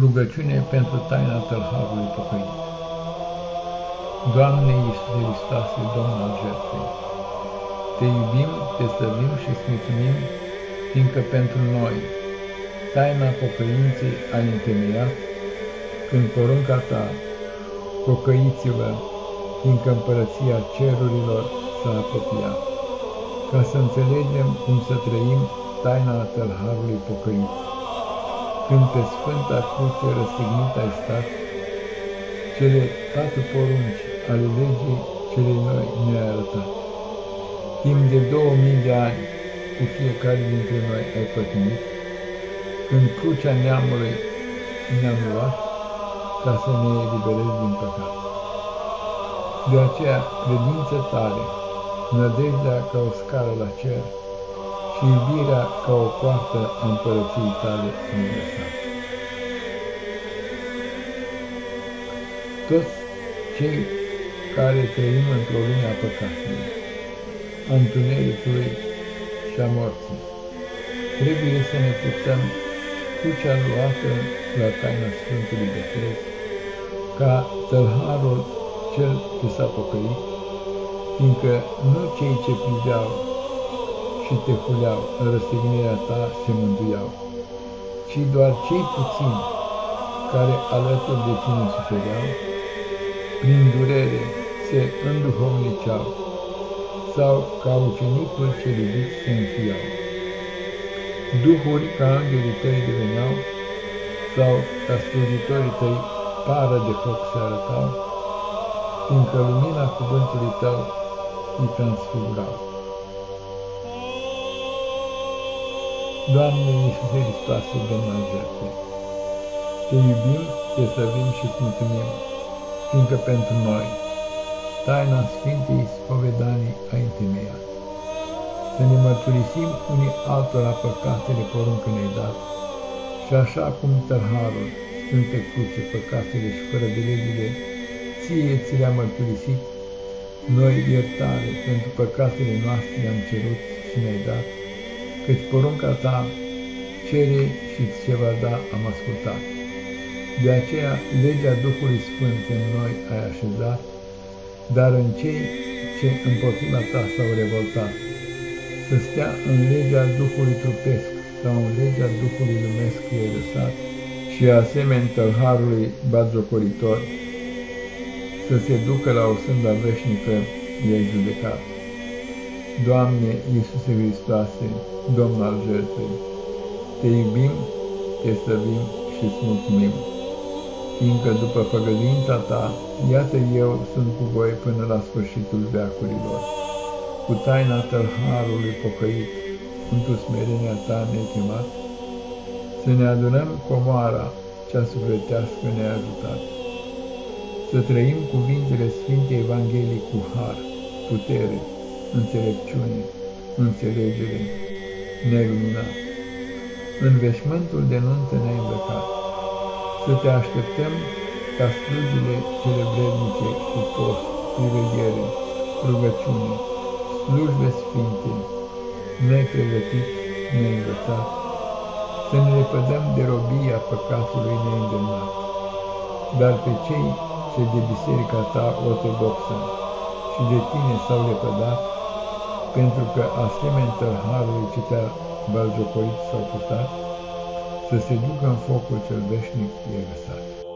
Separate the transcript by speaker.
Speaker 1: Rugăciune pentru taina tălharului păcăit. Doamne Iisuse Hristoase, Domnul al jertfei, Te iubim, Te slăvim și îți mulțumim, fiindcă pentru noi taina pocăinței ai întemeiat, când porunca Ta, pocăiți-vă, fiindcă împărăția cerurilor s-a apropiat, ca să înțelegem cum să trăim taina tălharului pocăit când pe Sfânta Cruce răstignit ai stat, cele patru porunci ale legii celei noi ne-ai arătat. Timp de două mii de ani cu fiecare dintre noi ai pătimit, în crucea neamului ne-am luat ca să ne eliberezi din păcat. De aceea, credință tare, nădejdea ca o scară la cer, și iubirea ca o poartă a împărăției tale universale. Toți cei care trăim într-o lume a păcatului, a întunericului și a morții, trebuie să ne putem crucea luată la taina Sfântului Botez, ca tălharul cel ce s-a pocăit, fiindcă nu cei ce priveau și te huleau, în răstignirea ta se mântuiau, ci doar cei puțini care alături de tine sufereau, prin durere se înduhovniceau, sau ca ucenicul ce iubit se înfiau. Duhuri ca îngerii tăi deveneau, sau ca slujitorii tăi pară de foc se arătau, fiindcă lumina cuvântului tău îi transfigurau. Doamne Iisuse Hristoase, Domnul al jertfei, Te iubim, Te slăvim și îți mulțumim, fiindcă pentru noi taina Sfintei Spovedanii ai întemeiat. Să ne mărturisim unii altora păcatele poruncă ne-ai dat, și așa cum tărharul, Sfânte Cruce, păcatele și fără de legile, ție ți le-a mărturisit, noi iertare pentru păcatele noastre le-am cerut și ne-ai dat, căci porunca ta cere și ți se va da, am ascultat. De aceea, legea Duhului Sfânt în noi ai așezat, dar în cei ce împotriva ta s-au revoltat, să stea în legea Duhului trupesc sau în legea Duhului lumesc și lăsat și asemenea tălharului batjocoritor, să se ducă la o sânda veșnică i-ai judecat. Doamne Iisuse Hristoase, Domn al jertfei, Te iubim, Te slăvim și îți mulțumim, fiindcă după făgăduința Ta, iată eu sunt cu voi până la sfârșitul veacurilor, cu taina tălharului pocăit, într-o smerenia Ta nechemat, să ne adunăm comoara cea sufletească ne-a ajutat, să trăim cuvintele Sfintei Evangheliei cu har, putere, înțelepciune, înțelegere, neluminat. În veșmântul de nuntă ne-ai îmbrăcat, să te așteptăm ca slujile cele vrednice cu post, priveghere, rugăciune, slujbe sfinte, nepregătit, neînvățat, să ne lepădăm de robia păcatului neîndemnat, dar pe cei ce de biserica ta ortodoxă și de tine s-au lepădat, pentru că asemenea tălharului ce te-a baljocorit sau purtat, să se ducă în focul cel veșnic e lăsat.